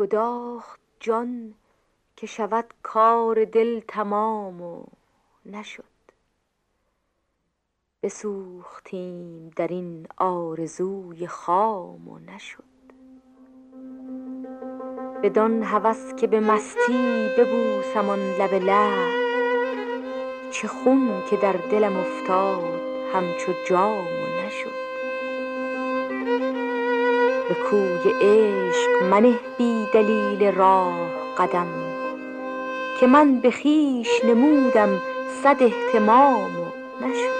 گداخت جان که شود کار دل تمام و نشد. بسوختیم در این آرزوی خام و نشد. بدان هوس که به مستی ببوسم آن لب لعل چه خون که در دلم افتاد همچو جام و نشد. به کوی عشق منه بی دلیل راه قدم که من به خویش نمودم صد اهتمام و نشد.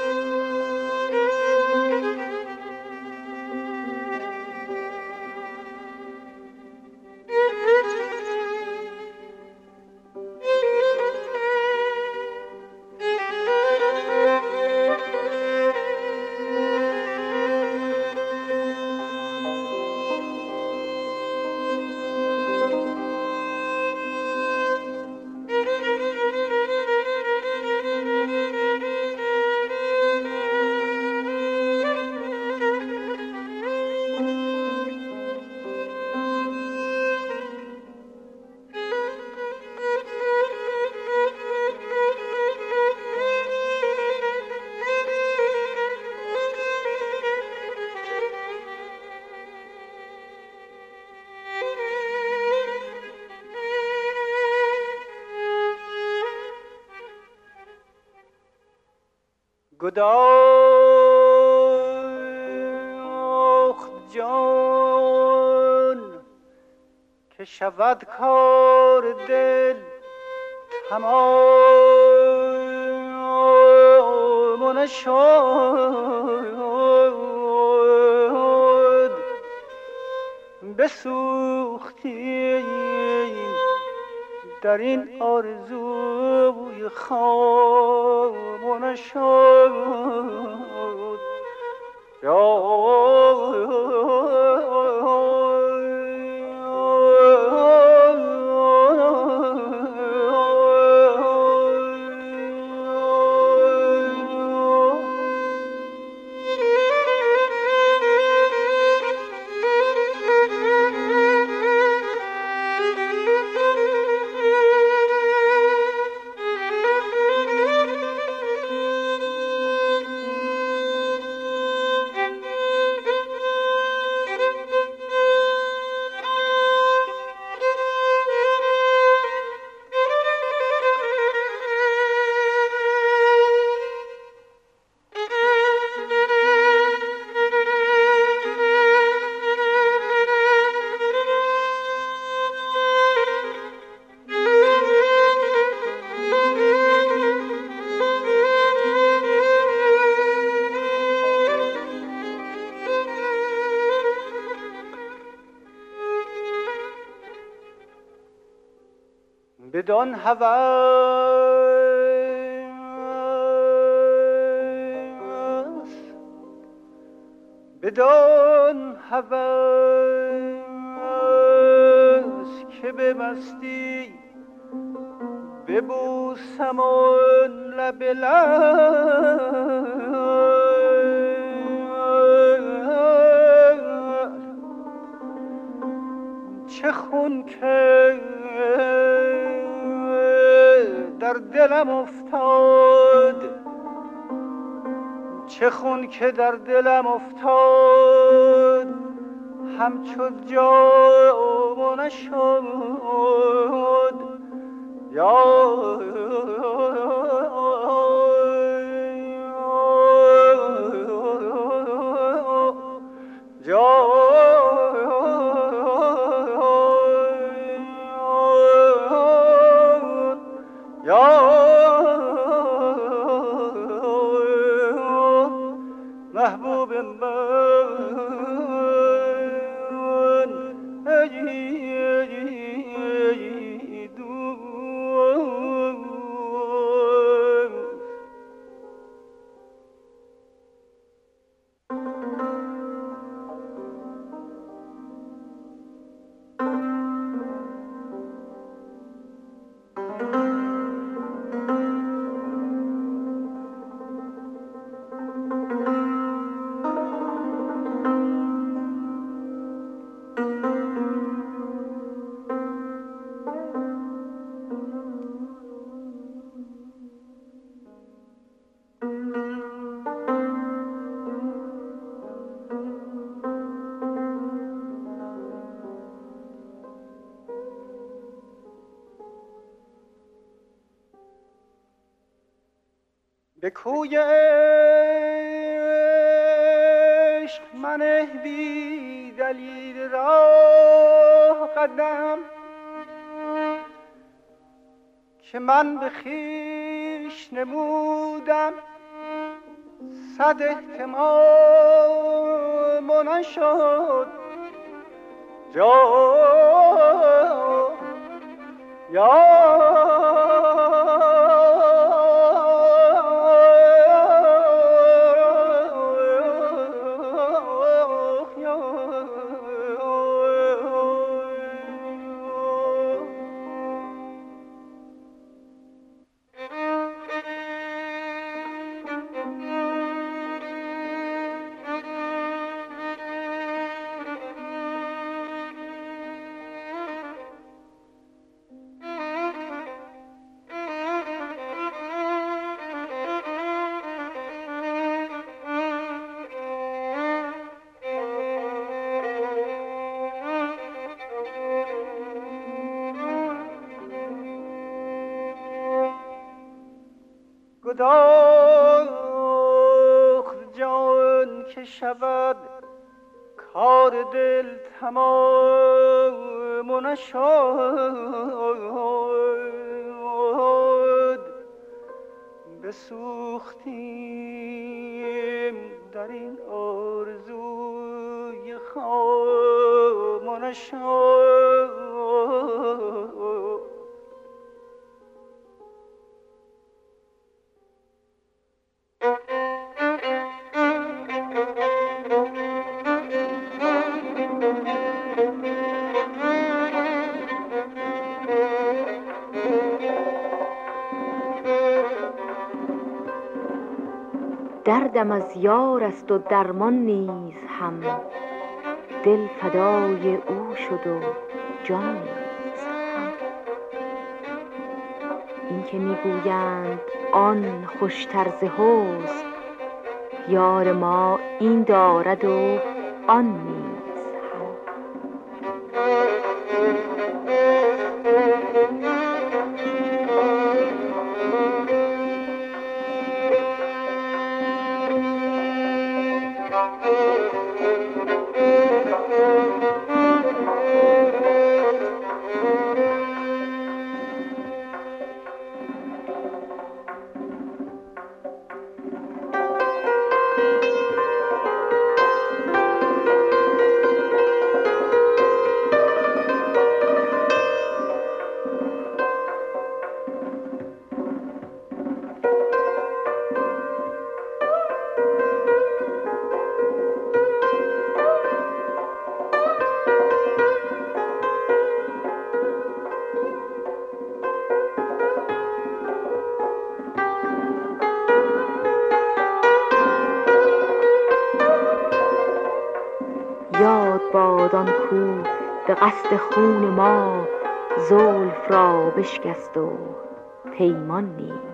گداخت جان که شود کار دل تمام نشد بسوختیم در این آرزوی و نشد بدان هوس. بدان هوس که به مستی ببوسم آن لب چه خون که در دلم افتاد چه خون که در دلم افتاد؟ همچو جام نشد یا کوی عشق من بی دلیل راه قدم که من به خیش نمودم. صد احتمام نشد جا یا گداخت جان که شود کار دل تمام نشد بسوختیم در این آرزوی خام نشد دردم از یار است و درمان نیز هم. دل فدای او شد و جان نیز هم. این که می‌گویند آن خوشتر ز حسن یار ما این دارد و آن نیز باد آن کو به قصد خون ما زلف را بشکست و پیمان نیز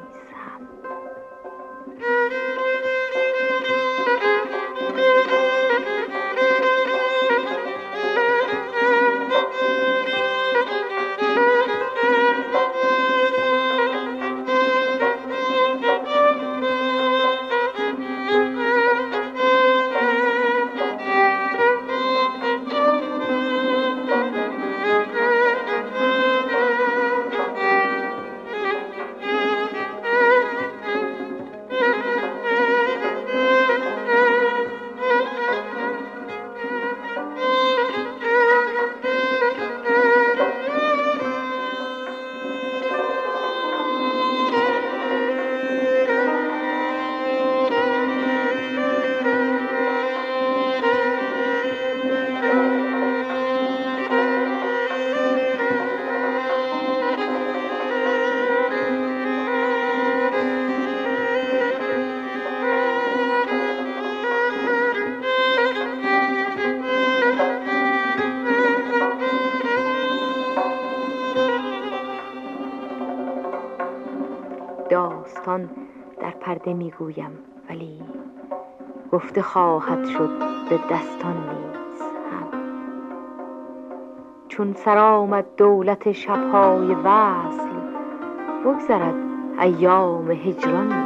پرده می‌گویم ولی گفته خواهد شد به دستان نیز هم. چون سرآمد دولت شبهای وصل بگذرد ایام هجران.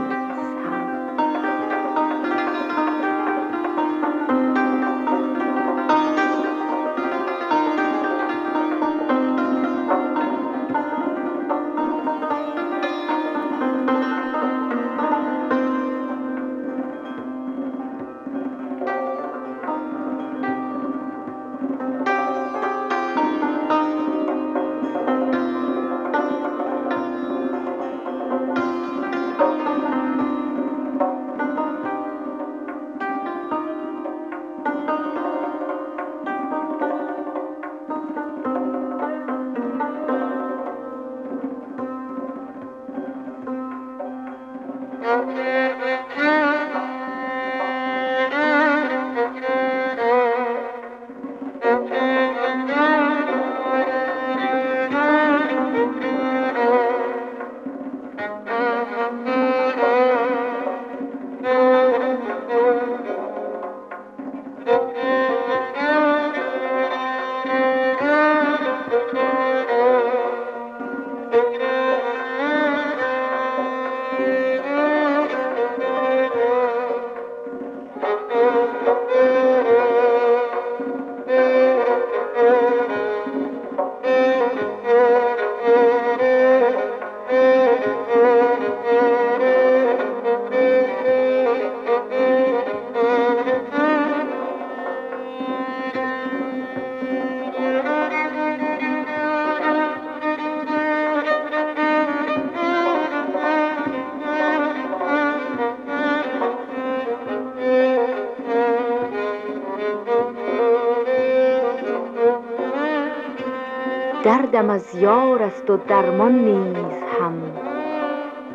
دردم از یار است و درمان نیز هم.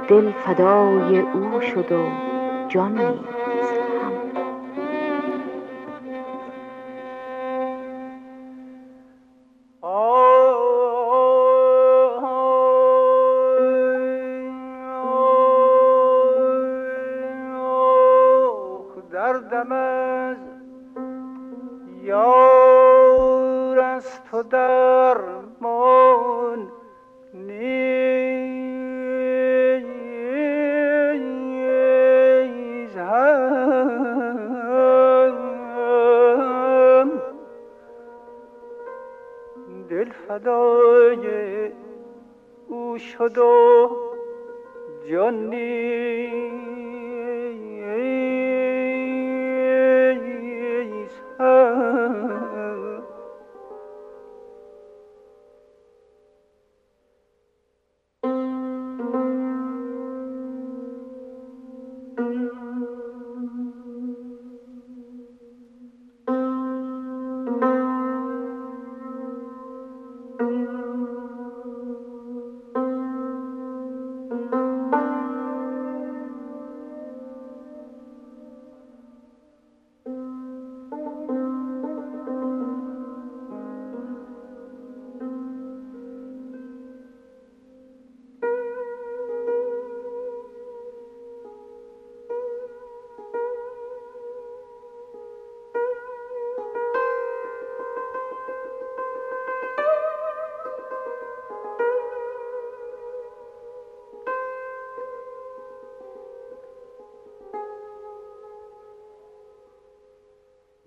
دل فدای او شد و جان نیز هم. دردم از یار است تو درمان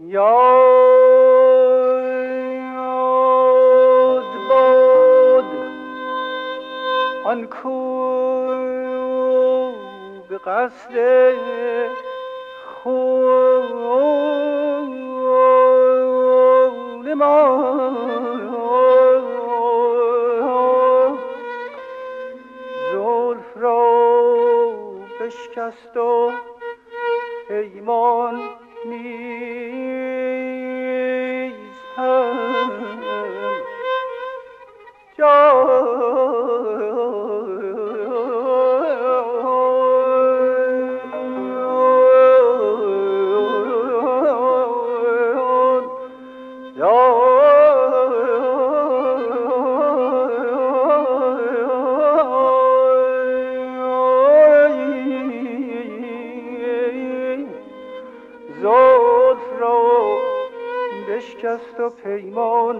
یاد باد. آن کو به قصد خون ما. زلف را بشکست و پیمان بشکست و پیمان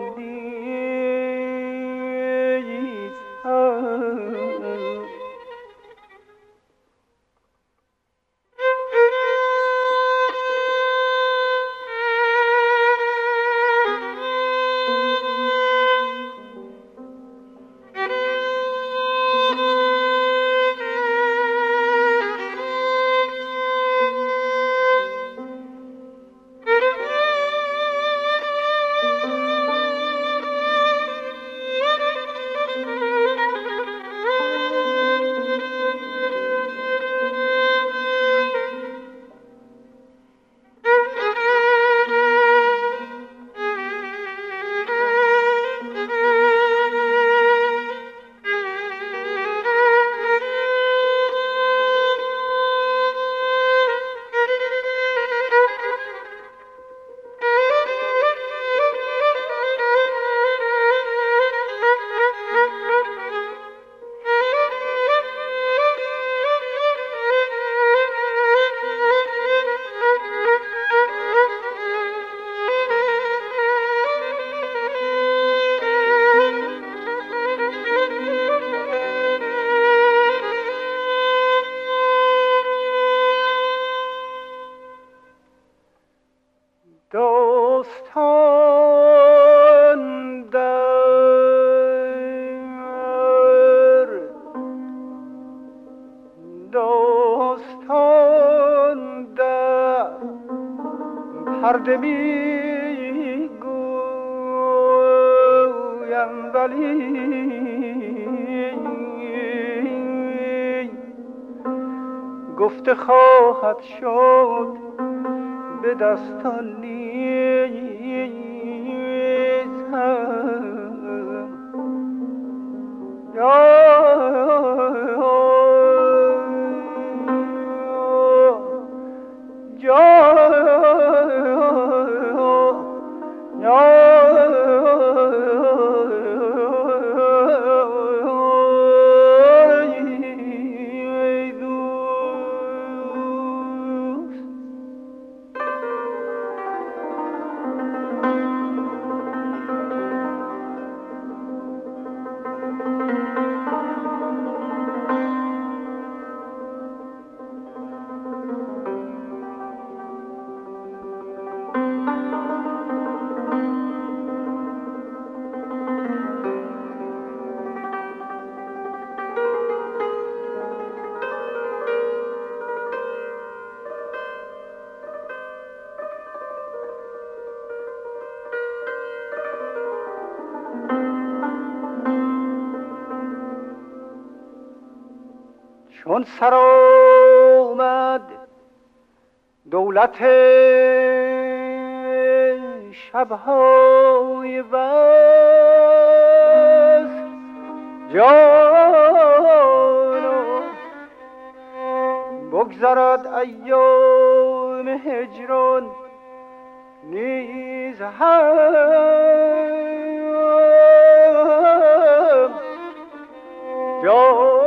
پرده می گویم ولی گفته خواهد شد به دستان چون سر آمد دولت شبهای وصل. جانو بگذرد ایام هجران نیز هم. جان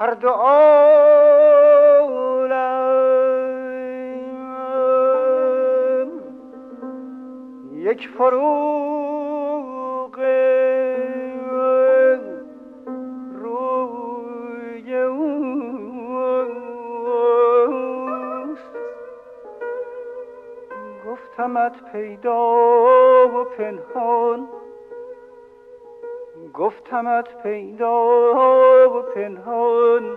هر دو عالم. یک فروغ روی اوست. گفتمت پیدا و پنهان گفتمت پیدا و پنهان.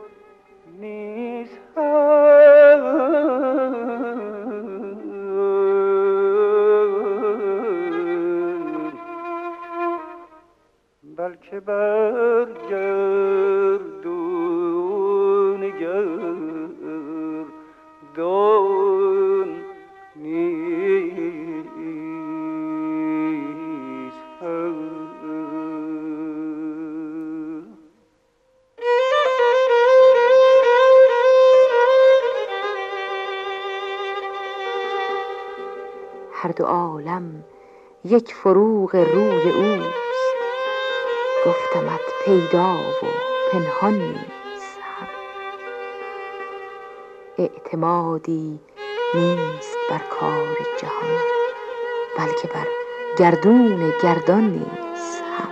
عالم یک فروغ روی اوست گفتمت پیدا و پنهان نیست. هم اعتمادی نیست بر کار جهان بلکه بر گردون گردان نیست. هم